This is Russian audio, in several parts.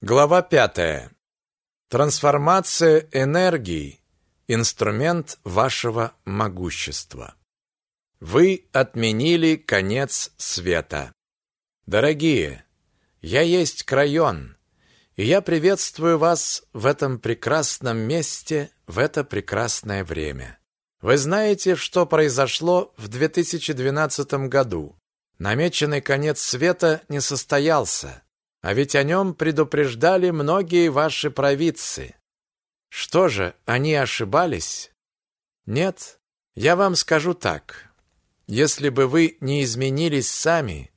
Глава пятая. Трансформация энергии – инструмент вашего могущества. Вы отменили конец света. Дорогие, я есть Крайон, и я приветствую вас в этом прекрасном месте в это прекрасное время. Вы знаете, что произошло в 2012 году. Намеченный конец света не состоялся. А ведь о нем предупреждали многие ваши провидцы. Что же, они ошибались? Нет, я вам скажу так. Если бы вы не изменились сами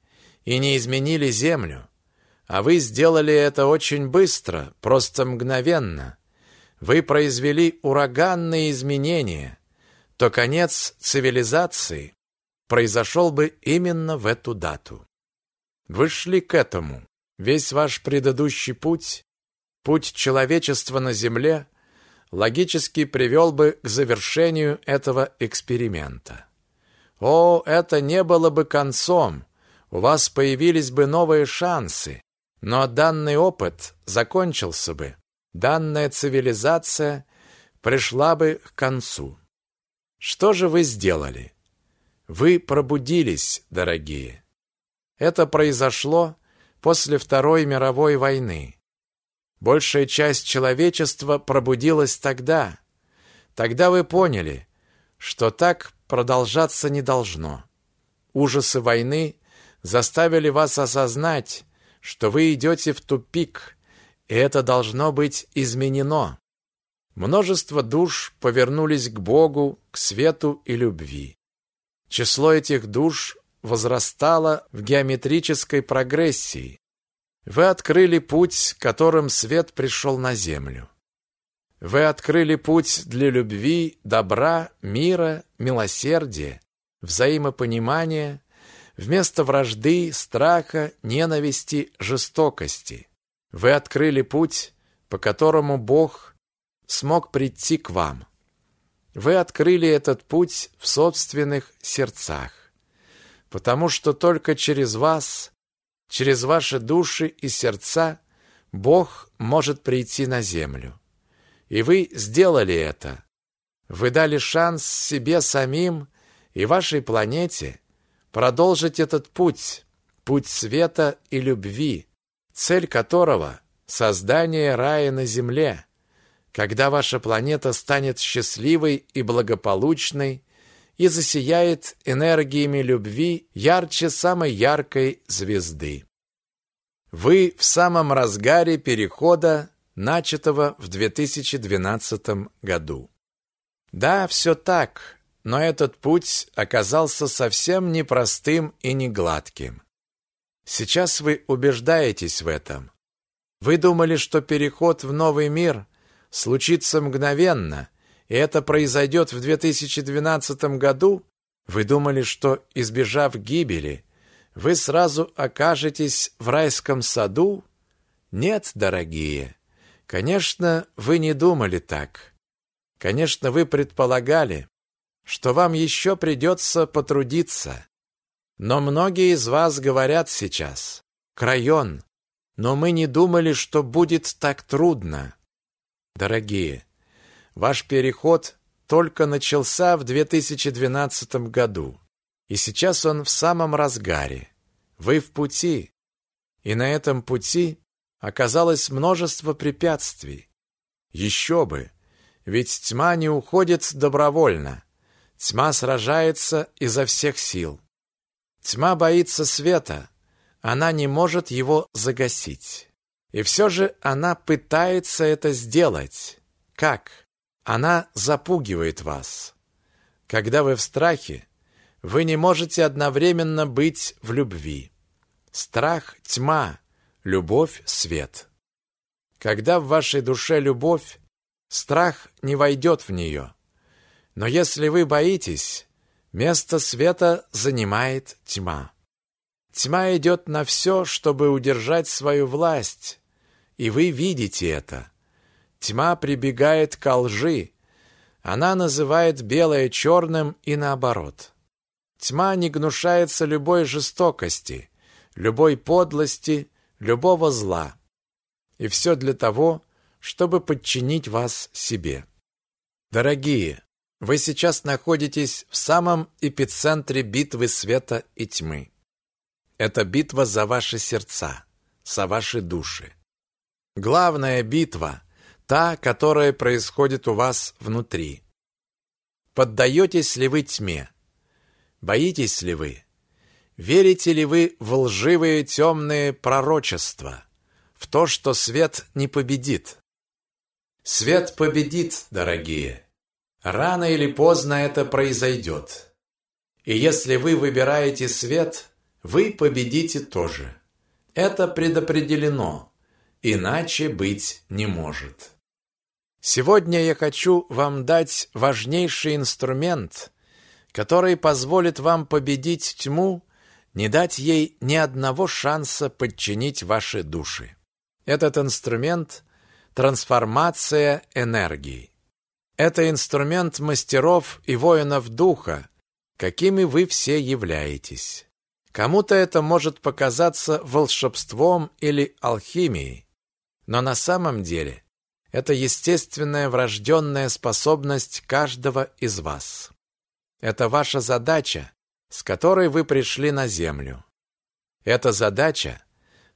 и не изменили землю, а вы сделали это очень быстро, просто мгновенно, вы произвели ураганные изменения, то конец цивилизации произошел бы именно в эту дату. Вы шли к этому. Весь ваш предыдущий путь, путь человечества на Земле, логически привел бы к завершению этого эксперимента. О, это не было бы концом, у вас появились бы новые шансы, но данный опыт закончился бы, данная цивилизация пришла бы к концу. Что же вы сделали? Вы пробудились, дорогие. Это произошло после Второй мировой войны. Большая часть человечества пробудилась тогда. Тогда вы поняли, что так продолжаться не должно. Ужасы войны заставили вас осознать, что вы идете в тупик, и это должно быть изменено. Множество душ повернулись к Богу, к свету и любви. Число этих душ возрастала в геометрической прогрессии. Вы открыли путь, которым свет пришел на землю. Вы открыли путь для любви, добра, мира, милосердия, взаимопонимания, вместо вражды, страха, ненависти, жестокости. Вы открыли путь, по которому Бог смог прийти к вам. Вы открыли этот путь в собственных сердцах потому что только через вас, через ваши души и сердца Бог может прийти на землю. И вы сделали это. Вы дали шанс себе самим и вашей планете продолжить этот путь, путь света и любви, цель которого – создание рая на земле, когда ваша планета станет счастливой и благополучной, и засияет энергиями любви ярче самой яркой звезды. Вы в самом разгаре перехода, начатого в 2012 году. Да, все так, но этот путь оказался совсем непростым и не гладким. Сейчас вы убеждаетесь в этом. Вы думали, что переход в новый мир случится мгновенно – и это произойдет в 2012 году, вы думали, что, избежав гибели, вы сразу окажетесь в райском саду? Нет, дорогие. Конечно, вы не думали так. Конечно, вы предполагали, что вам еще придется потрудиться. Но многие из вас говорят сейчас, «Крайон, но мы не думали, что будет так трудно». Дорогие, Ваш переход только начался в 2012 году, и сейчас он в самом разгаре. Вы в пути, и на этом пути оказалось множество препятствий. Еще бы, ведь тьма не уходит добровольно. Тьма сражается изо всех сил. Тьма боится света, она не может его загасить. И все же она пытается это сделать. Как? Она запугивает вас. Когда вы в страхе, вы не можете одновременно быть в любви. Страх – тьма, любовь – свет. Когда в вашей душе любовь, страх не войдет в нее. Но если вы боитесь, место света занимает тьма. Тьма идет на все, чтобы удержать свою власть, и вы видите это. Тьма прибегает к лжи. Она называет белое черным и наоборот. Тьма не гнушается любой жестокости, любой подлости, любого зла. и все для того, чтобы подчинить вас себе. Дорогие, вы сейчас находитесь в самом эпицентре битвы света и тьмы. Это битва за ваши сердца, за ваши души. Главная битва – та, которая происходит у вас внутри. Поддаетесь ли вы тьме? Боитесь ли вы? Верите ли вы в лживые темные пророчества? В то, что свет не победит? Свет победит, дорогие. Рано или поздно это произойдет. И если вы выбираете свет, вы победите тоже. Это предопределено, иначе быть не может. Сегодня я хочу вам дать важнейший инструмент, который позволит вам победить тьму, не дать ей ни одного шанса подчинить ваши души. Этот инструмент – трансформация энергии. Это инструмент мастеров и воинов духа, какими вы все являетесь. Кому-то это может показаться волшебством или алхимией, но на самом деле это естественная врожденная способность каждого из вас. Это ваша задача, с которой вы пришли на землю. Эта задача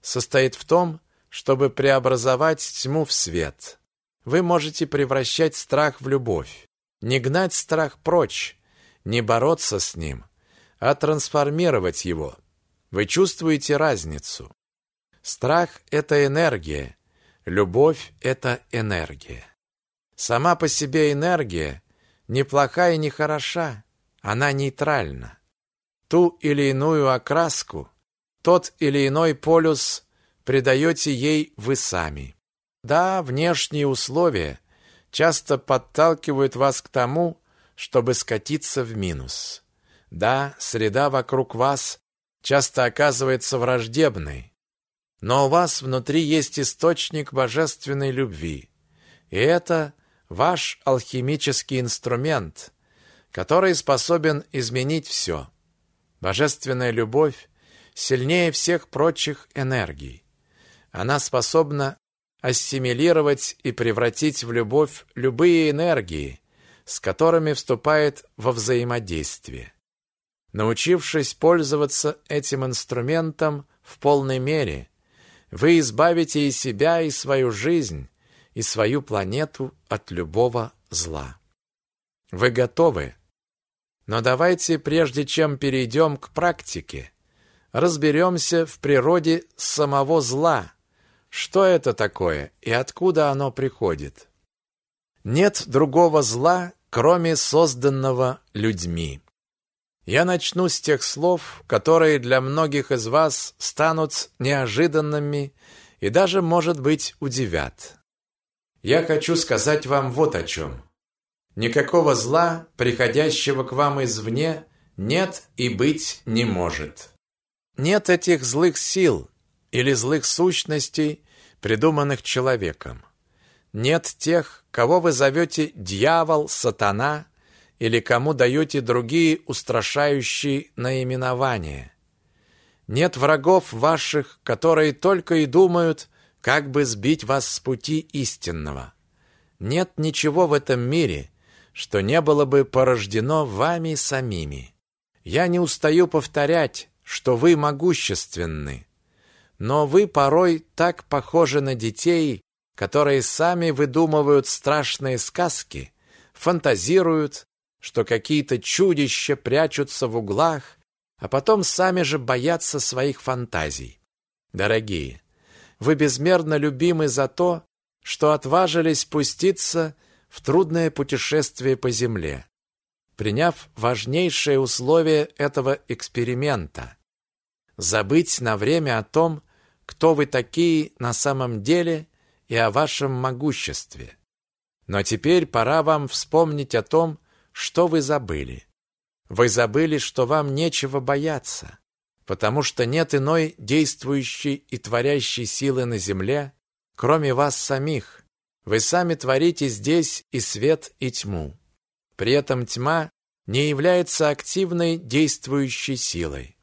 состоит в том, чтобы преобразовать тьму в свет. Вы можете превращать страх в любовь, не гнать страх прочь, не бороться с ним, а трансформировать его. Вы чувствуете разницу. Страх – это энергия, любовь – это энергия. Сама по себе энергия не плоха и не хороша, она нейтральна. Ту или иную окраску, тот или иной полюс придаете ей вы сами. Да, внешние условия часто подталкивают вас к тому, чтобы скатиться в минус. Да, среда вокруг вас часто оказывается враждебной, но у вас внутри есть источник божественной любви. И это ваш алхимический инструмент, который способен изменить все. Божественная любовь сильнее всех прочих энергий. Она способна ассимилировать и превратить в любовь любые энергии, с которыми вступает во взаимодействие. Научившись пользоваться этим инструментом в полной мере, вы избавите и себя, и свою жизнь, и свою планету от любого зла. Вы готовы? Но давайте, прежде чем перейдем к практике, разберемся в природе самого зла. Что это такое и откуда оно приходит? Нет другого зла, кроме созданного людьми. Я начну с тех слов, которые для многих из вас станут неожиданными и даже, может быть, удивят. Я хочу сказать вам вот о чем. Никакого зла, приходящего к вам извне, нет и быть не может. Нет этих злых сил или злых сущностей, придуманных человеком. Нет тех, кого вы зовете дьявол, сатана или кому даете другие устрашающие наименования. Нет врагов ваших, которые только и думают, как бы сбить вас с пути истинного. Нет ничего в этом мире, что не было бы порождено вами самими. Я не устаю повторять, что вы могущественны, но вы порой так похожи на детей, которые сами выдумывают страшные сказки, фантазируют, что какие-то чудища прячутся в углах, а потом сами же боятся своих фантазий. Дорогие, вы безмерно любимы за то, что отважились пуститься в трудное путешествие по земле, приняв важнейшее условие этого эксперимента – забыть на время о том, кто вы такие на самом деле и о вашем могуществе. Но теперь пора вам вспомнить о том, что вы забыли? Вы забыли, что вам нечего бояться, потому что нет иной действующей и творящей силы на земле, кроме вас самих. Вы сами творите здесь и свет, и тьму. При этом тьма не является активной действующей силой.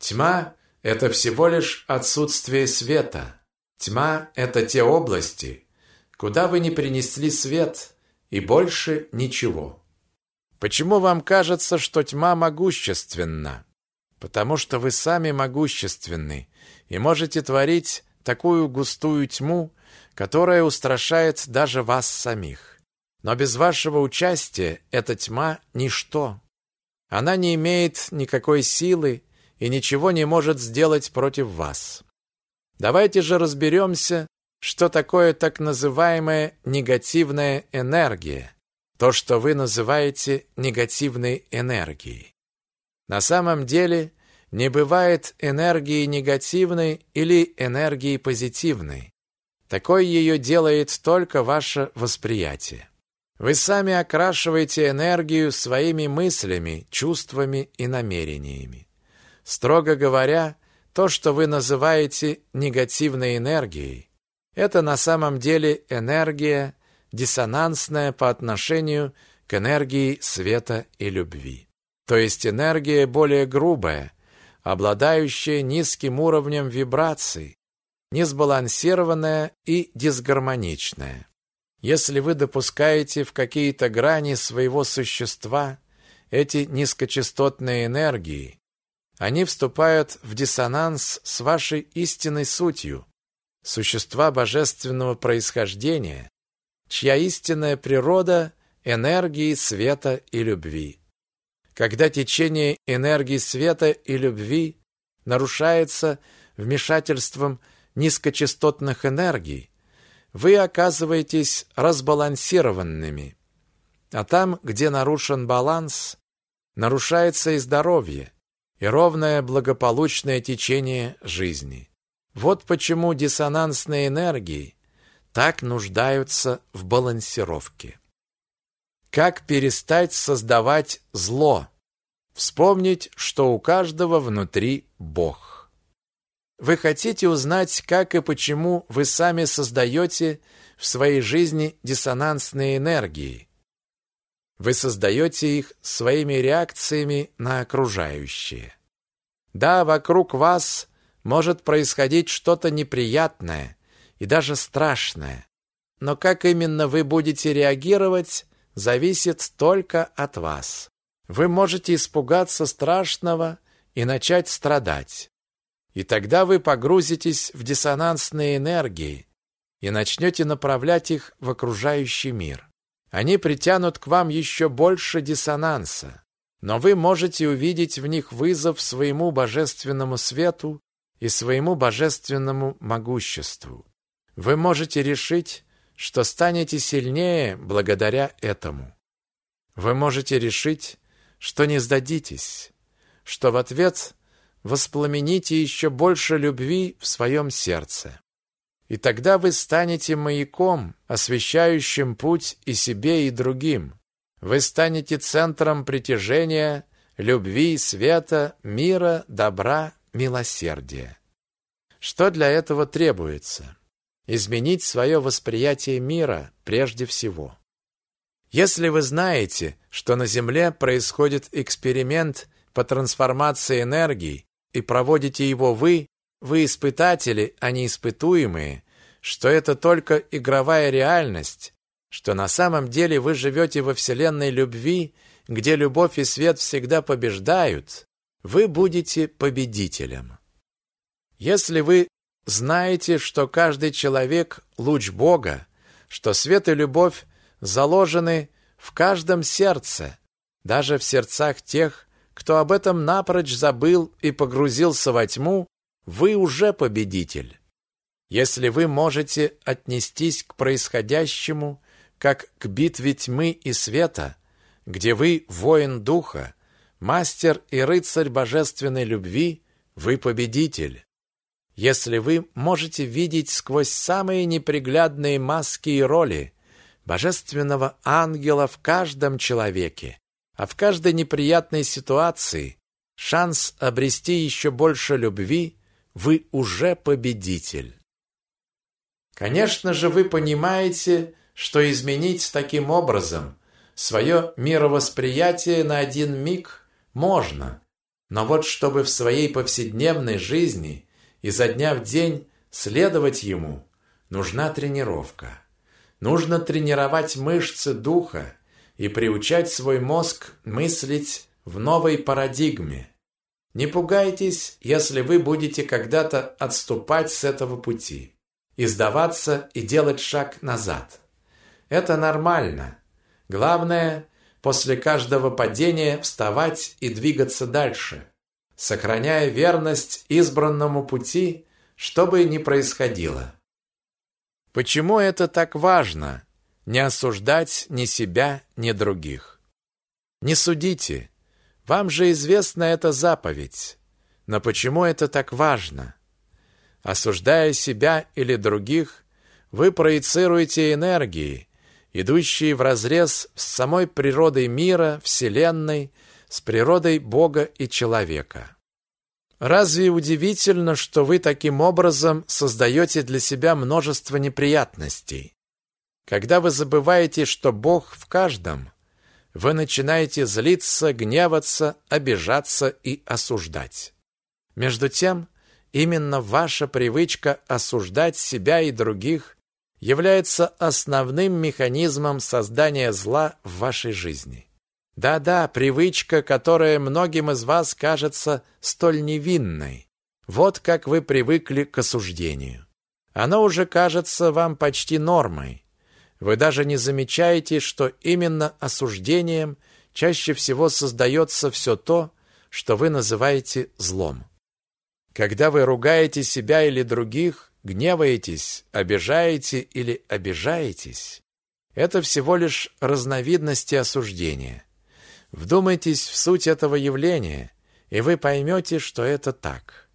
Тьма – это всего лишь отсутствие света. Тьма – это те области, куда вы не принесли свет, и больше ничего. Почему вам кажется, что тьма могущественна? Потому что вы сами могущественны и можете творить такую густую тьму, которая устрашает даже вас самих. Но без вашего участия эта тьма – ничто. Она не имеет никакой силы и ничего не может сделать против вас. Давайте же разберемся, что такое так называемая негативная энергия, то, что вы называете негативной энергией. На самом деле не бывает энергии негативной или энергии позитивной. Такой ее делает только ваше восприятие. Вы сами окрашиваете энергию своими мыслями, чувствами и намерениями. Строго говоря, то, что вы называете негативной энергией, это на самом деле энергия, диссонансная по отношению к энергии света и любви. То есть энергия более грубая, обладающая низким уровнем вибраций, несбалансированная и дисгармоничная. Если вы допускаете в какие-то грани своего существа эти низкочастотные энергии, они вступают в диссонанс с вашей истинной сутью, существа божественного происхождения, чья истинная природа – энергии света и любви. Когда течение энергии света и любви нарушается вмешательством низкочастотных энергий, вы оказываетесь разбалансированными. А там, где нарушен баланс, нарушается и здоровье, и ровное благополучное течение жизни. Вот почему диссонансные энергии так нуждаются в балансировке. Как перестать создавать зло? Вспомнить, что у каждого внутри Бог. Вы хотите узнать, как и почему вы сами создаете в своей жизни диссонансные энергии. Вы создаете их своими реакциями на окружающее. Да, вокруг вас может происходить что-то неприятное и даже страшное. Но как именно вы будете реагировать, зависит только от вас. Вы можете испугаться страшного и начать страдать. И тогда вы погрузитесь в диссонансные энергии и начнете направлять их в окружающий мир. Они притянут к вам еще больше диссонанса, но вы можете увидеть в них вызов своему божественному свету и своему божественному могуществу. Вы можете решить, что станете сильнее благодаря этому. Вы можете решить, что не сдадитесь, что в ответ воспламените еще больше любви в своем сердце. И тогда вы станете маяком, освещающим путь и себе, и другим. Вы станете центром притяжения, любви, света, мира, добра, милосердия. Что для этого требуется? Изменить свое восприятие мира прежде всего. Если вы знаете, что на Земле происходит эксперимент по трансформации энергии, и проводите его вы, вы испытатели, а не испытуемые, что это только игровая реальность, что на самом деле вы живете во вселенной любви, где любовь и свет всегда побеждают, вы будете победителем. Если вы знаете, что каждый человек – луч Бога, что свет и любовь заложены в каждом сердце, даже в сердцах тех, кто об этом напрочь забыл и погрузился во тьму, вы уже победитель. Если вы можете отнестись к происходящему как к битве тьмы и света, где вы воин духа, мастер и рыцарь божественной любви, вы победитель. Если вы можете видеть сквозь самые неприглядные маски и роли божественного ангела в каждом человеке, а в каждой неприятной ситуации шанс обрести еще больше любви, вы уже победитель. Конечно же, вы понимаете, что изменить таким образом свое мировосприятие на один миг можно, но вот чтобы в своей повседневной жизни изо дня в день Следовать ему нужна тренировка. Нужно тренировать мышцы духа и приучать свой мозг мыслить в новой парадигме. Не пугайтесь, если вы будете когда-то отступать с этого пути, и сдаваться и делать шаг назад. Это нормально. Главное, после каждого падения вставать и двигаться дальше, сохраняя верность избранному пути, что бы ни происходило. Почему это так важно? Не осуждать ни себя, ни других. Не судите. Вам же известна эта заповедь. Но почему это так важно? Осуждая себя или других, вы проецируете энергии, идущие вразрез с самой природой мира, Вселенной, с природой Бога и человека. Разве удивительно, что вы таким образом создаете для себя множество неприятностей? Когда вы забываете, что Бог в каждом, вы начинаете злиться, гневаться, обижаться и осуждать. Между тем, именно ваша привычка осуждать себя и других является основным механизмом создания зла в вашей жизни. Да-да, привычка, которая многим из вас кажется столь невинной. Вот как вы привыкли к осуждению. Оно уже кажется вам почти нормой. Вы даже не замечаете, что именно осуждением чаще всего создается все то, что вы называете злом. Когда вы ругаете себя или других, гневаетесь, обижаете или обижаетесь, это всего лишь разновидности осуждения. Вдумайтесь в суть этого явления, и вы поймете, что это так.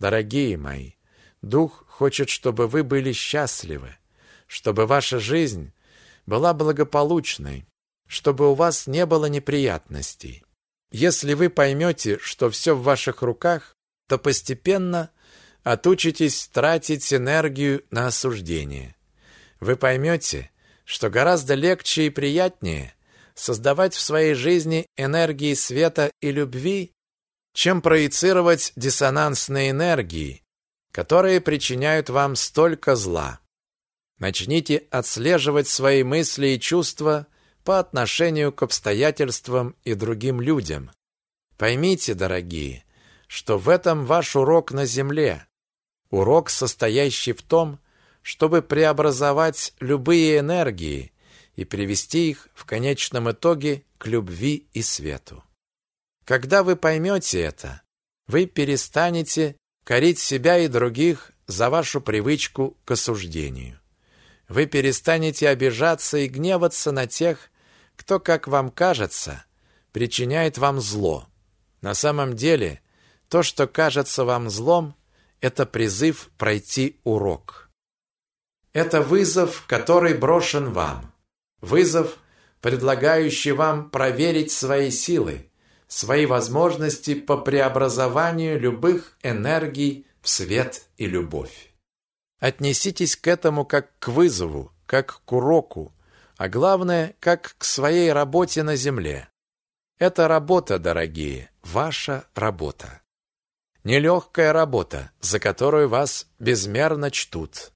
Дорогие мои, Дух хочет, чтобы вы были счастливы, чтобы ваша жизнь была благополучной, чтобы у вас не было неприятностей. Если вы поймете, что все в ваших руках, то постепенно отучитесь тратить энергию на осуждение. Вы поймете, что гораздо легче и приятнее – создавать в своей жизни энергии света и любви, чем проецировать диссонансные энергии, которые причиняют вам столько зла. Начните отслеживать свои мысли и чувства по отношению к обстоятельствам и другим людям. Поймите, дорогие, что в этом ваш урок на земле. Урок, состоящий в том, чтобы преобразовать любые энергии, и привести их в конечном итоге к любви и свету. Когда вы поймете это, вы перестанете корить себя и других за вашу привычку к осуждению. Вы перестанете обижаться и гневаться на тех, кто, как вам кажется, причиняет вам зло. На самом деле, то, что кажется вам злом, это призыв пройти урок. Это вызов, который брошен вам. Вызов, предлагающий вам проверить свои силы, свои возможности по преобразованию любых энергий в свет и любовь. Отнеситесь к этому как к вызову, как к уроку, а главное, как к своей работе на земле. Это работа, дорогие, ваша работа. Нелегкая работа, за которую вас безмерно чтут.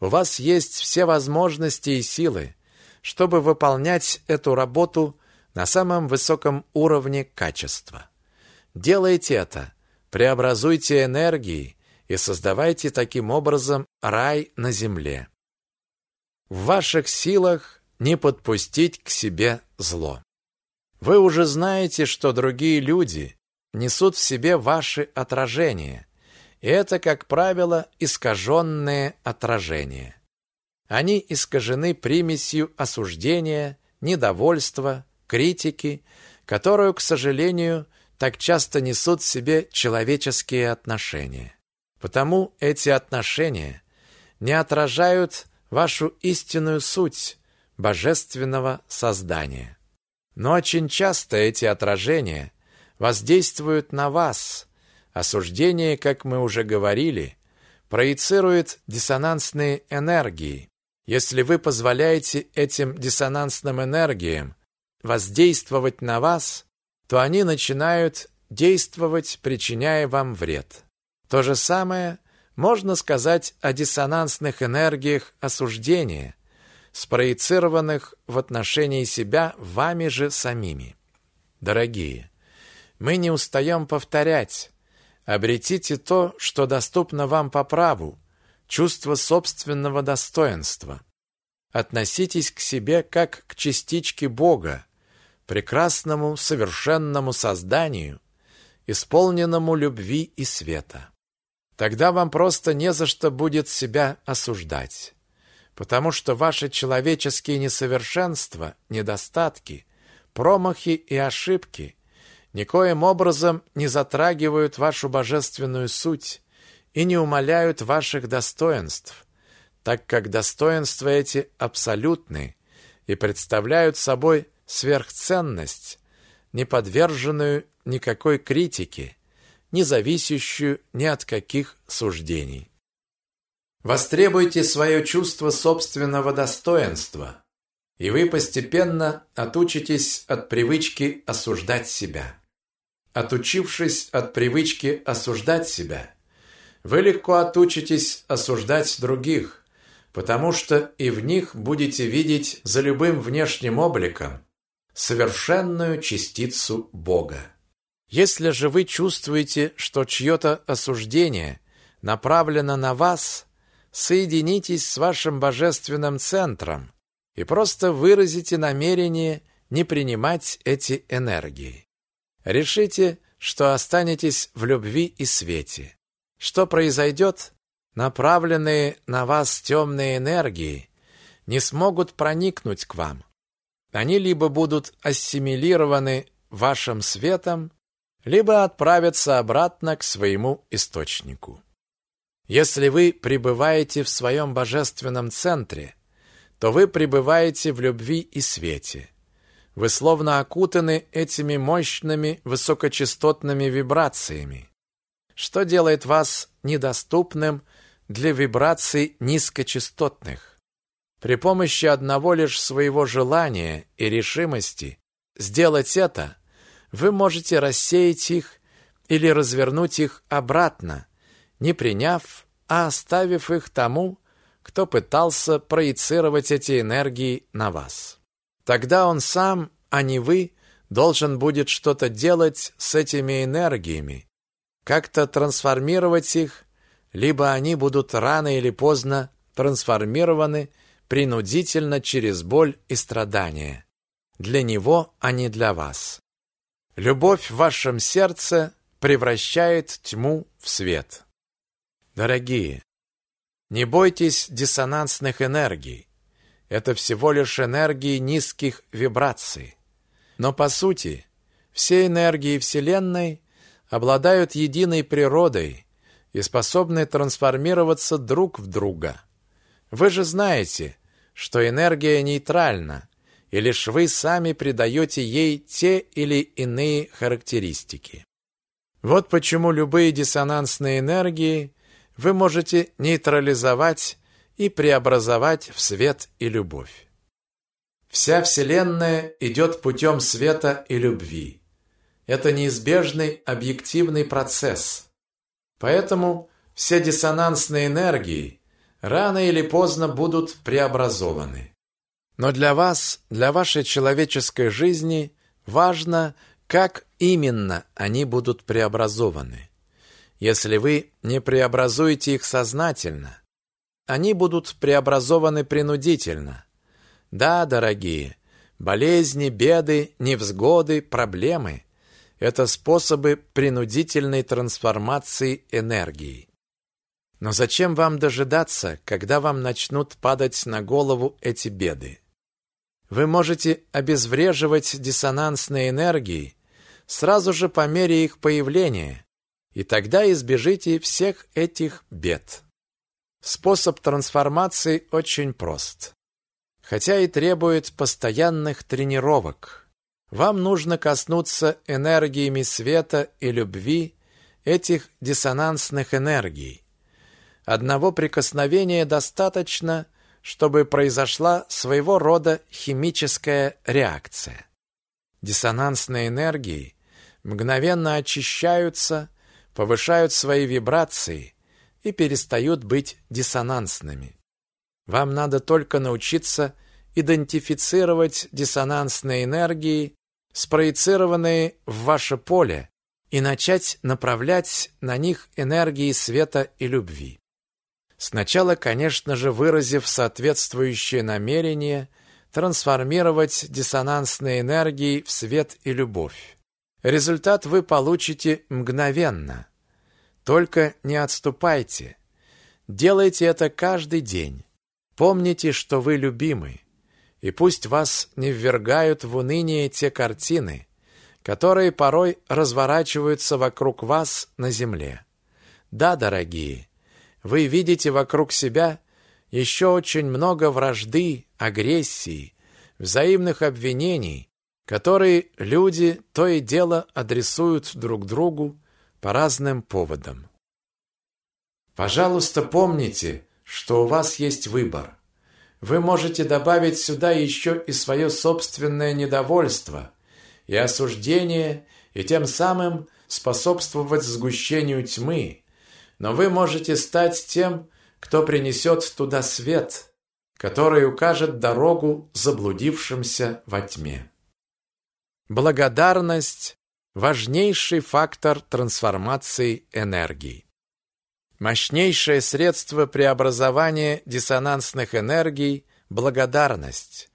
У вас есть все возможности и силы, чтобы выполнять эту работу на самом высоком уровне качества. Делайте это, преобразуйте энергии и создавайте таким образом рай на земле. В ваших силах не подпустить к себе зло. Вы уже знаете, что другие люди несут в себе ваши отражения, и это, как правило, искаженные отражения. Они искажены примесью осуждения, недовольства, критики, которую, к сожалению, так часто несут в себе человеческие отношения. Потому эти отношения не отражают вашу истинную суть божественного создания. Но очень часто эти отражения воздействуют на вас. Осуждение, как мы уже говорили, проецирует диссонансные энергии, если вы позволяете этим диссонансным энергиям воздействовать на вас, то они начинают действовать, причиняя вам вред. То же самое можно сказать о диссонансных энергиях осуждения, спроецированных в отношении себя вами же самими. Дорогие, мы не устаем повторять, обретите то, что доступно вам по праву, чувство собственного достоинства. Относитесь к себе как к частичке Бога, прекрасному, совершенному созданию, исполненному любви и света. Тогда вам просто не за что будет себя осуждать, потому что ваши человеческие несовершенства, недостатки, промахи и ошибки никоим образом не затрагивают вашу божественную суть и не умаляют ваших достоинств, так как достоинства эти абсолютны и представляют собой сверхценность, не подверженную никакой критике, не зависящую ни от каких суждений. Востребуйте свое чувство собственного достоинства, и вы постепенно отучитесь от привычки осуждать себя. Отучившись от привычки осуждать себя, вы легко отучитесь осуждать других, потому что и в них будете видеть за любым внешним обликом совершенную частицу Бога. Если же вы чувствуете, что чье-то осуждение направлено на вас, соединитесь с вашим божественным центром и просто выразите намерение не принимать эти энергии. Решите, что останетесь в любви и свете. Что произойдет? Направленные на вас темные энергии не смогут проникнуть к вам. Они либо будут ассимилированы вашим светом, либо отправятся обратно к своему источнику. Если вы пребываете в своем божественном центре, то вы пребываете в любви и свете. Вы словно окутаны этими мощными высокочастотными вибрациями что делает вас недоступным для вибраций низкочастотных. При помощи одного лишь своего желания и решимости сделать это, вы можете рассеять их или развернуть их обратно, не приняв, а оставив их тому, кто пытался проецировать эти энергии на вас. Тогда он сам, а не вы, должен будет что-то делать с этими энергиями, как-то трансформировать их, либо они будут рано или поздно трансформированы принудительно через боль и страдания. Для него, а не для вас. Любовь в вашем сердце превращает тьму в свет. Дорогие, не бойтесь диссонансных энергий. Это всего лишь энергии низких вибраций. Но по сути, все энергии Вселенной обладают единой природой и способны трансформироваться друг в друга. Вы же знаете, что энергия нейтральна, и лишь вы сами придаете ей те или иные характеристики. Вот почему любые диссонансные энергии вы можете нейтрализовать и преобразовать в свет и любовь. Вся Вселенная идет путем света и любви. Это неизбежный объективный процесс. Поэтому все диссонансные энергии рано или поздно будут преобразованы. Но для вас, для вашей человеческой жизни важно, как именно они будут преобразованы. Если вы не преобразуете их сознательно, они будут преобразованы принудительно. Да, дорогие, болезни, беды, невзгоды, проблемы – это способы принудительной трансформации энергии. Но зачем вам дожидаться, когда вам начнут падать на голову эти беды? Вы можете обезвреживать диссонансные энергии сразу же по мере их появления, и тогда избежите всех этих бед. Способ трансформации очень прост, хотя и требует постоянных тренировок. Вам нужно коснуться энергиями света и любви этих диссонансных энергий. Одного прикосновения достаточно, чтобы произошла своего рода химическая реакция. Диссонансные энергии мгновенно очищаются, повышают свои вибрации, и перестают быть диссонансными. Вам надо только научиться идентифицировать диссонансные энергии, спроецированные в ваше поле, и начать направлять на них энергии света и любви. Сначала, конечно же, выразив соответствующее намерение трансформировать диссонансные энергии в свет и любовь. Результат вы получите мгновенно. Только не отступайте. Делайте это каждый день. Помните, что вы любимы. И пусть вас не ввергают в уныние те картины, которые порой разворачиваются вокруг вас на земле. Да, дорогие, вы видите вокруг себя еще очень много вражды, агрессии, взаимных обвинений, которые люди то и дело адресуют друг другу по разным поводам. Пожалуйста, помните, что у вас есть выбор. Вы можете добавить сюда еще и свое собственное недовольство и осуждение, и тем самым способствовать сгущению тьмы, но вы можете стать тем, кто принесет туда свет, который укажет дорогу заблудившимся во тьме. Благодарность – важнейший фактор трансформации энергии. Мощнейшее средство преобразования диссонансных энергий – благодарность.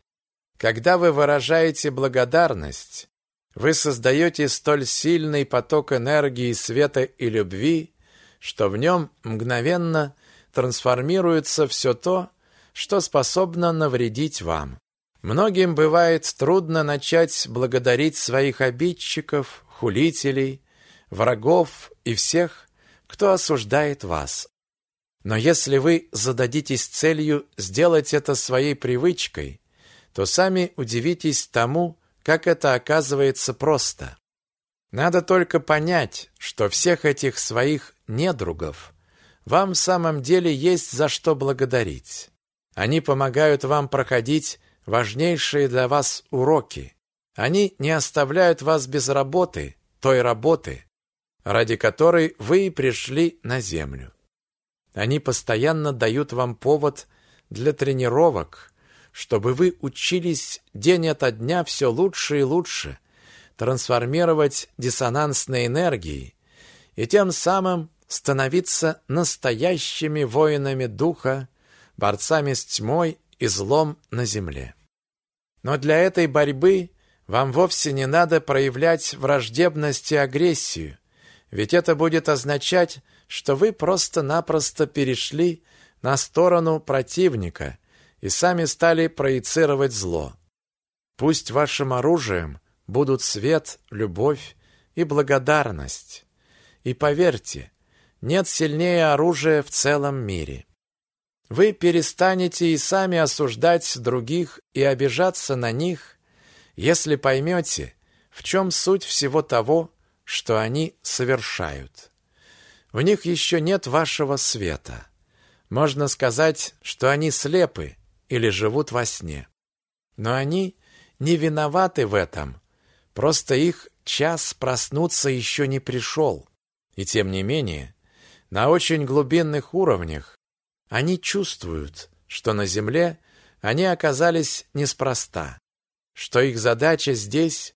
Когда вы выражаете благодарность, вы создаете столь сильный поток энергии, света и любви, что в нем мгновенно трансформируется все то, что способно навредить вам. Многим бывает трудно начать благодарить своих обидчиков, хулителей, врагов и всех, кто осуждает вас. Но если вы зададитесь целью сделать это своей привычкой, то сами удивитесь тому, как это оказывается просто. Надо только понять, что всех этих своих недругов вам в самом деле есть за что благодарить. Они помогают вам проходить важнейшие для вас уроки. Они не оставляют вас без работы, той работы, ради которой вы пришли на землю. Они постоянно дают вам повод для тренировок, чтобы вы учились день ото дня все лучше и лучше, трансформировать диссонансные энергии и тем самым становиться настоящими воинами духа, борцами с тьмой и злом на земле. Но для этой борьбы вам вовсе не надо проявлять враждебность и агрессию, ведь это будет означать, что вы просто-напросто перешли на сторону противника и сами стали проецировать зло. Пусть вашим оружием будут свет, любовь и благодарность. И поверьте, нет сильнее оружия в целом мире. Вы перестанете и сами осуждать других и обижаться на них, если поймете, в чем суть всего того, что они совершают. В них еще нет вашего света. Можно сказать, что они слепы или живут во сне. Но они не виноваты в этом, Просто их час проснуться еще не пришел. И тем не менее, на очень глубинных уровнях они чувствуют, что на Земле они оказались неспроста, что их задача здесь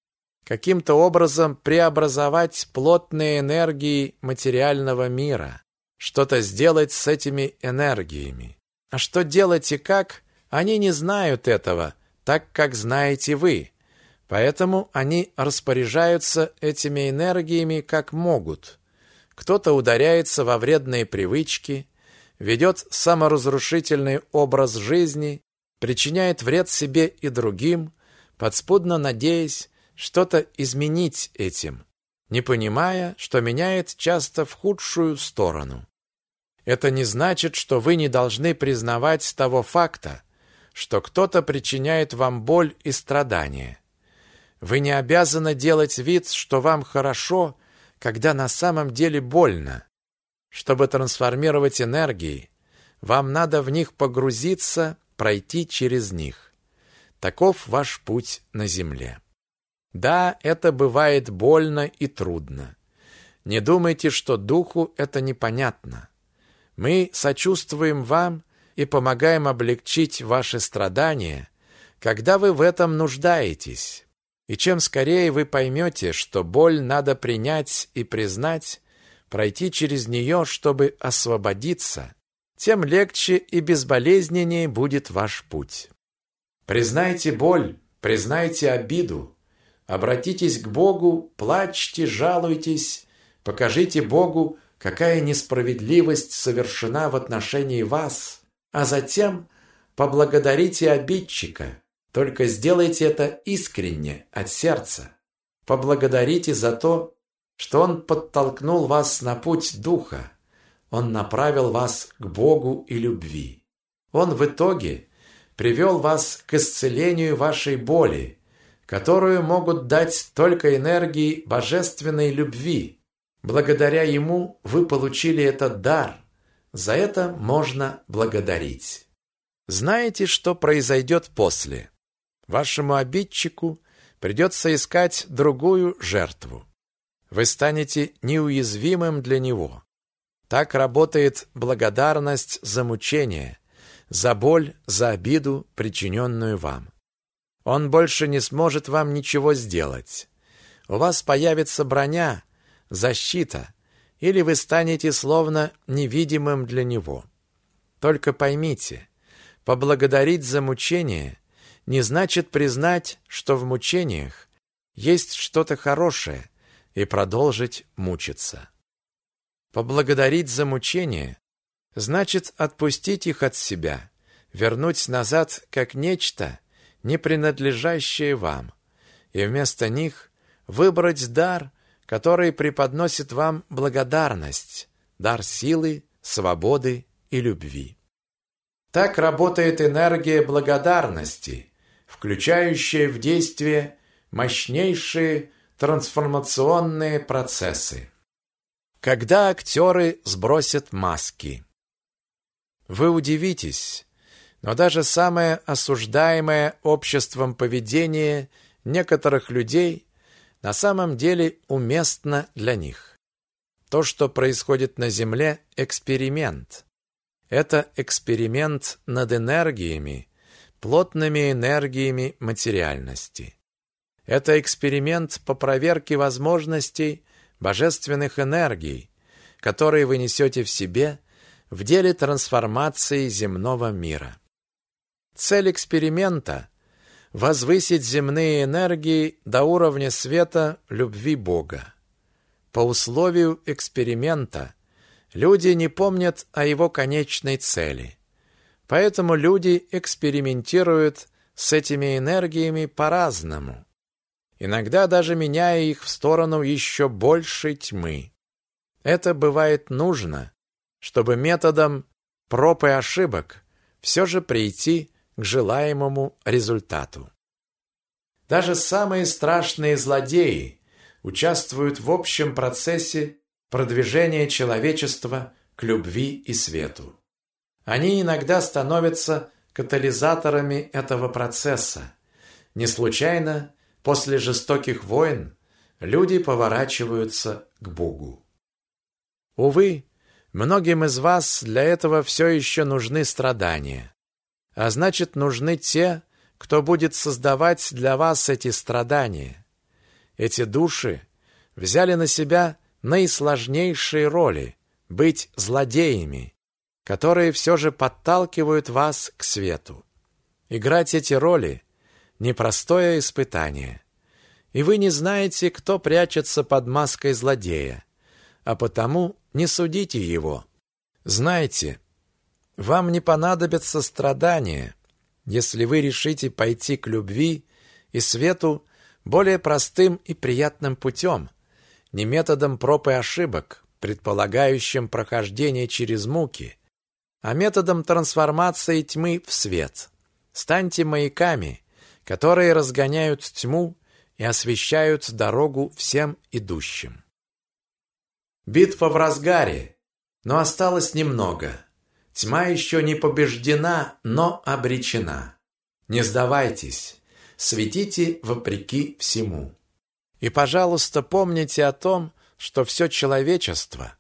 каким-то образом преобразовать плотные энергии материального мира, что-то сделать с этими энергиями. А что делать и как, они не знают этого, так как знаете вы. Поэтому они распоряжаются этими энергиями как могут. Кто-то ударяется во вредные привычки, ведет саморазрушительный образ жизни, причиняет вред себе и другим, подспудно надеясь что-то изменить этим, не понимая, что меняет часто в худшую сторону. Это не значит, что вы не должны признавать того факта, что кто-то причиняет вам боль и страдания. Вы не обязаны делать вид, что вам хорошо, когда на самом деле больно. Чтобы трансформировать энергии, вам надо в них погрузиться, пройти через них. Таков ваш путь на земле. Да, это бывает больно и трудно. Не думайте, что духу это непонятно. Мы сочувствуем вам и помогаем облегчить ваши страдания, когда вы в этом нуждаетесь. И чем скорее вы поймете, что боль надо принять и признать, пройти через нее, чтобы освободиться, тем легче и безболезненнее будет ваш путь. Признайте боль, признайте обиду, обратитесь к Богу, плачьте, жалуйтесь, покажите Богу, какая несправедливость совершена в отношении вас, а затем поблагодарите обидчика. Только сделайте это искренне, от сердца. Поблагодарите за то, что Он подтолкнул вас на путь Духа. Он направил вас к Богу и любви. Он в итоге привел вас к исцелению вашей боли, которую могут дать только энергии божественной любви. Благодаря Ему вы получили этот дар. За это можно благодарить. Знаете, что произойдет после? Вашему обидчику придется искать другую жертву. Вы станете неуязвимым для него. Так работает благодарность за мучение, за боль, за обиду, причиненную вам. Он больше не сможет вам ничего сделать. У вас появится броня, защита, или вы станете словно невидимым для него. Только поймите, поблагодарить за мучение не значит признать, что в мучениях есть что-то хорошее, и продолжить мучиться. Поблагодарить за мучение значит отпустить их от себя, вернуть назад как нечто, не принадлежащее вам, и вместо них выбрать дар, который преподносит вам благодарность, дар силы, свободы и любви. Так работает энергия благодарности, включающая в действие мощнейшие трансформационные процессы. Когда актеры сбросят маски. Вы удивитесь, но даже самое осуждаемое обществом поведение некоторых людей на самом деле уместно для них. То, что происходит на Земле – эксперимент. Это эксперимент над энергиями, плотными энергиями материальности. Это эксперимент по проверке возможностей божественных энергий, которые вы несете в себе в деле трансформации земного мира. Цель эксперимента – возвысить земные энергии до уровня света любви Бога. По условию эксперимента люди не помнят о его конечной цели. Поэтому люди экспериментируют с этими энергиями по-разному иногда даже меняя их в сторону еще большей тьмы. Это бывает нужно, чтобы методом проб и ошибок все же прийти к желаемому результату. Даже самые страшные злодеи участвуют в общем процессе продвижения человечества к любви и свету. Они иногда становятся катализаторами этого процесса. Не случайно После жестоких войн люди поворачиваются к Богу. Увы, многим из вас для этого все еще нужны страдания. А значит, нужны те, кто будет создавать для вас эти страдания. Эти души взяли на себя наисложнейшие роли – быть злодеями, которые все же подталкивают вас к свету. Играть эти роли непростое испытание. И вы не знаете, кто прячется под маской злодея, а потому не судите его. Знайте, вам не понадобятся страдания, если вы решите пойти к любви и свету более простым и приятным путем, не методом проб и ошибок, предполагающим прохождение через муки, а методом трансформации тьмы в свет. Станьте маяками, которые разгоняют тьму и освещают дорогу всем идущим. Битва в разгаре, но осталось немного. Тьма еще не побеждена, но обречена. Не сдавайтесь, светите вопреки всему. И, пожалуйста, помните о том, что все человечество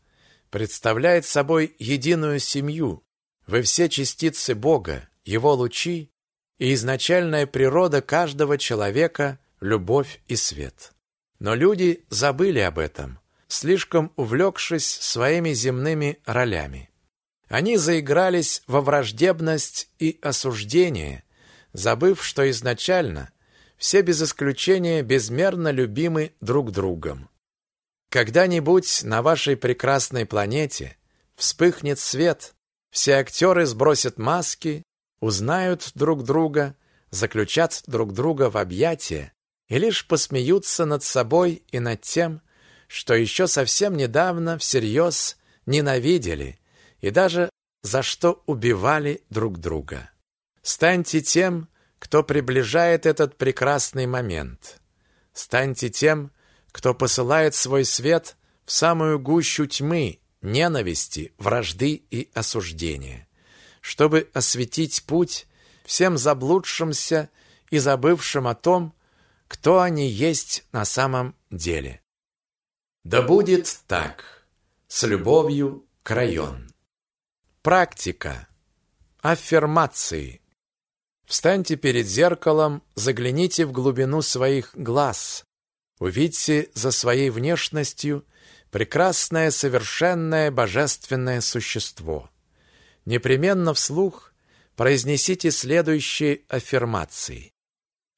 представляет собой единую семью. Вы все частицы Бога, Его лучи и изначальная природа каждого человека – любовь и свет. Но люди забыли об этом, слишком увлекшись своими земными ролями. Они заигрались во враждебность и осуждение, забыв, что изначально все без исключения безмерно любимы друг другом. Когда-нибудь на вашей прекрасной планете вспыхнет свет, все актеры сбросят маски, узнают друг друга, заключат друг друга в объятия и лишь посмеются над собой и над тем, что еще совсем недавно всерьез ненавидели и даже за что убивали друг друга. Станьте тем, кто приближает этот прекрасный момент. Станьте тем, кто посылает свой свет в самую гущу тьмы, ненависти, вражды и осуждения, чтобы осветить путь всем заблудшимся и забывшим о том, кто они есть на самом деле. Да будет так. С любовью, Крайон. Практика. Аффирмации. Встаньте перед зеркалом, загляните в глубину своих глаз. Увидьте за своей внешностью прекрасное, совершенное, божественное существо. Непременно вслух произнесите следующие аффирмации.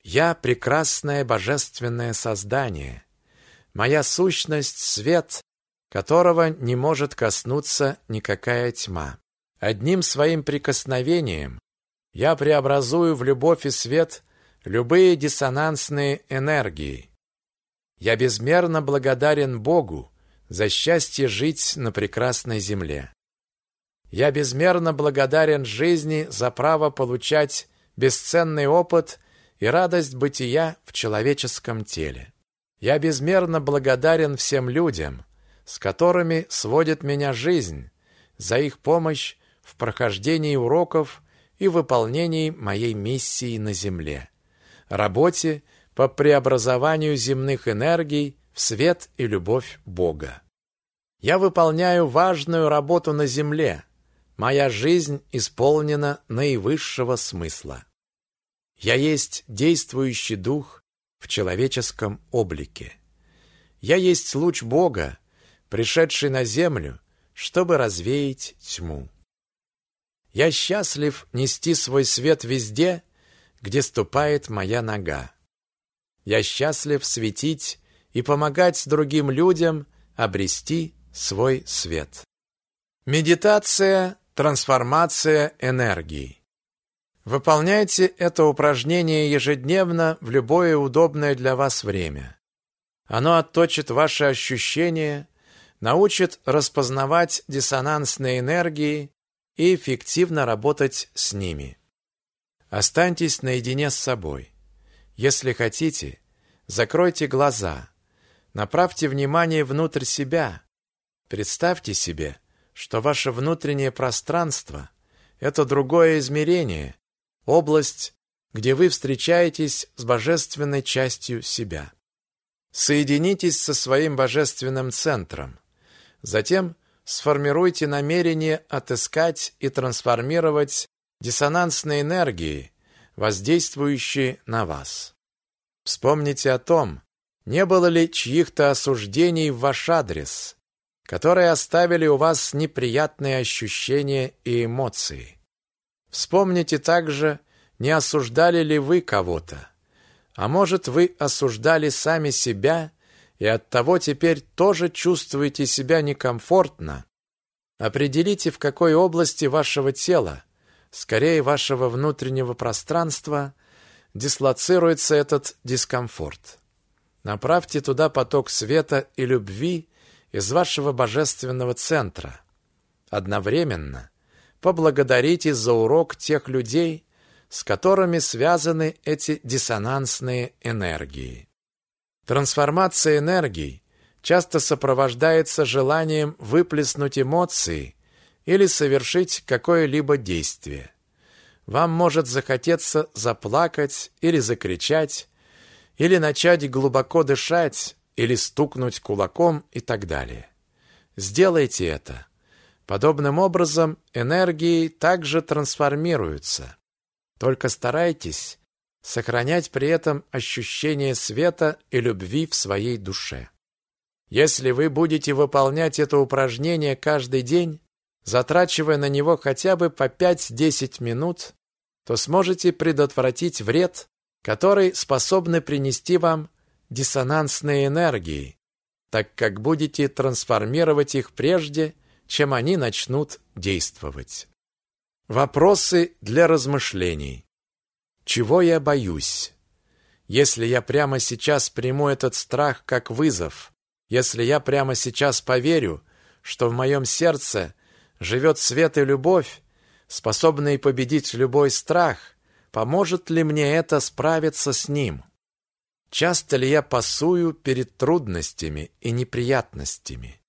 «Я прекрасное божественное создание. Моя сущность — свет, которого не может коснуться никакая тьма. Одним своим прикосновением я преобразую в любовь и свет любые диссонансные энергии. Я безмерно благодарен Богу за счастье жить на прекрасной земле. Я безмерно благодарен жизни за право получать бесценный опыт и радость бытия в человеческом теле. Я безмерно благодарен всем людям, с которыми сводит меня жизнь, за их помощь в прохождении уроков и выполнении моей миссии на Земле, работе по преобразованию земных энергий в свет и любовь Бога. Я выполняю важную работу на Земле. Моя жизнь исполнена наивысшего смысла. Я есть действующий дух в человеческом облике. Я есть луч Бога, пришедший на землю, чтобы развеять тьму. Я счастлив нести свой свет везде, где ступает моя нога. Я счастлив светить и помогать другим людям обрести свой свет. Медитация, трансформация энергии. Выполняйте это упражнение ежедневно в любое удобное для вас время. Оно отточит ваши ощущения, научит распознавать диссонансные энергии и эффективно работать с ними. Останьтесь наедине с собой. Если хотите, закройте глаза, направьте внимание внутрь себя. Представьте себе, что ваше внутреннее пространство – это другое измерение, область, где вы встречаетесь с божественной частью себя. Соединитесь со своим божественным центром. Затем сформируйте намерение отыскать и трансформировать диссонансные энергии, воздействующие на вас. Вспомните о том, не было ли чьих-то осуждений в ваш адрес, которые оставили у вас неприятные ощущения и эмоции. Вспомните также, не осуждали ли вы кого-то. А может, вы осуждали сами себя и оттого теперь тоже чувствуете себя некомфортно, определите, в какой области вашего тела, скорее вашего внутреннего пространства, дислоцируется этот дискомфорт. Направьте туда поток света и любви из вашего божественного центра. Одновременно поблагодарите за урок тех людей, с которыми связаны эти диссонансные энергии. Трансформация энергий часто сопровождается желанием выплеснуть эмоции или совершить какое-либо действие. Вам может захотеться заплакать или закричать, или начать глубоко дышать, или стукнуть кулаком и так далее. Сделайте это. Подобным образом энергии также трансформируются. Только старайтесь сохранять при этом ощущение света и любви в своей душе. Если вы будете выполнять это упражнение каждый день, затрачивая на него хотя бы по 5-10 минут, то сможете предотвратить вред, который способны принести вам диссонансные энергии, так как будете трансформировать их прежде, чем они начнут действовать. Вопросы для размышлений. Чего я боюсь? Если я прямо сейчас приму этот страх как вызов, если я прямо сейчас поверю, что в моем сердце живет свет и любовь, способные победить любой страх, поможет ли мне это справиться с ним? Часто ли я пасую перед трудностями и неприятностями?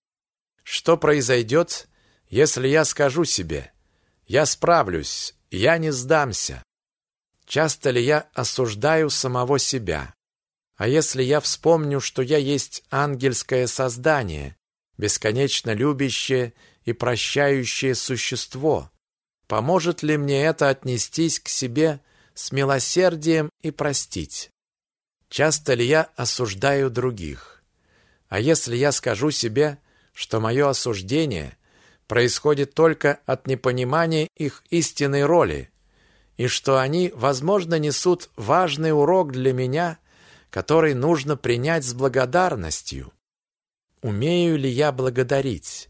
Что произойдет, если я скажу себе «Я справлюсь, я не сдамся»? Часто ли я осуждаю самого себя? А если я вспомню, что я есть ангельское создание, бесконечно любящее и прощающее существо, поможет ли мне это отнестись к себе с милосердием и простить? Часто ли я осуждаю других? А если я скажу себе, что мое осуждение происходит только от непонимания их истинной роли, и что они, возможно, несут важный урок для меня, который нужно принять с благодарностью. Умею ли я благодарить?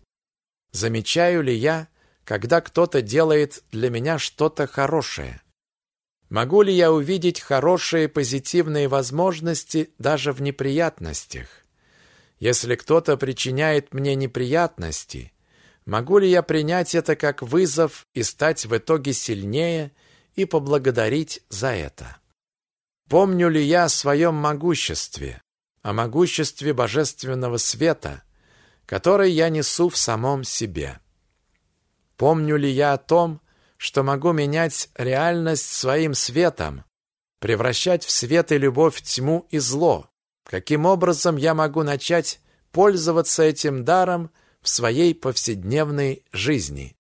Замечаю ли я, когда кто-то делает для меня что-то хорошее? Могу ли я увидеть хорошие позитивные возможности даже в неприятностях? Если кто-то причиняет мне неприятности, могу ли я принять это как вызов и стать в итоге сильнее и поблагодарить за это? Помню ли я о своем могуществе, о могуществе божественного света, который я несу в самом себе? Помню ли я о том, что могу менять реальность своим светом, превращать в свет и любовь тьму и зло? Каким образом я могу начать пользоваться этим даром в своей повседневной жизни?